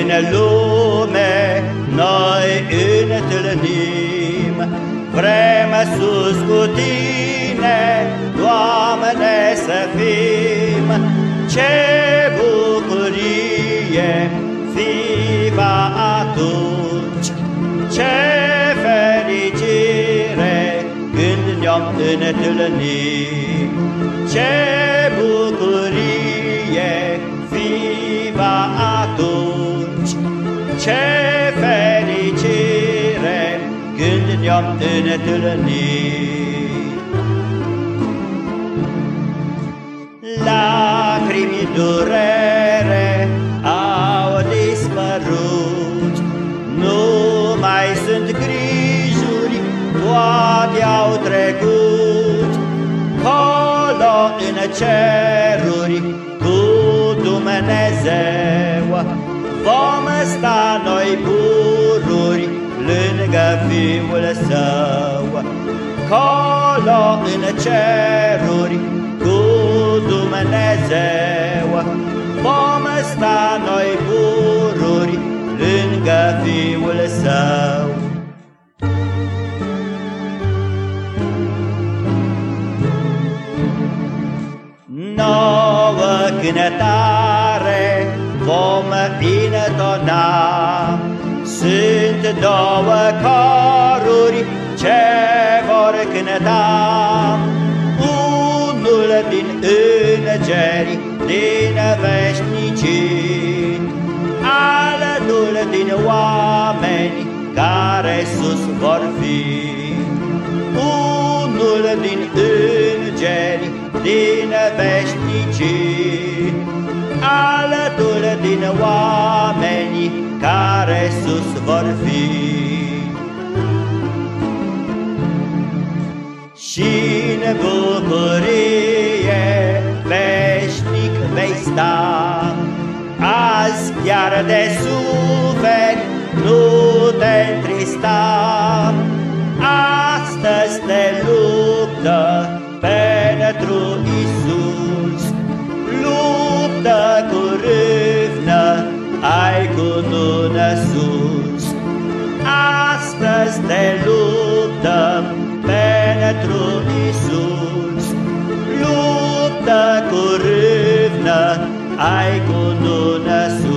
În lume noi întâlnim, Vrem sus cu Tine, Doamne, să fim. Ce bucurie fi va atunci, Ce fericire când ne-om întâlni, Ce Ce fericire când ne-om întâlni. Lacrimi durere au dispărut, Nu mai sunt grijuri, toate au trecut, Colo în ceruri cu Dumnezeu, Vom sta noi pururi lângă Fiul Său, Colo în ceruri cu Dumnezeu, Vom sta noi pururi lângă Fiul Său. Nouă cântare vom intona, Sunt două coruri ce vor cânta, Unul din îngeri din veșnicii, Altul din oameni care sus vor fi. Unul din îngeri din veșnicii, Altul din oameni care sus vor fi. și în bucurie veșnic vei sta. Azi chiar de suferi nu te întrista, Astăzi te luptă minune sus. Astăzi ne luptăm pentru Isus. Luptă cu râvnă, ai cu minune sus.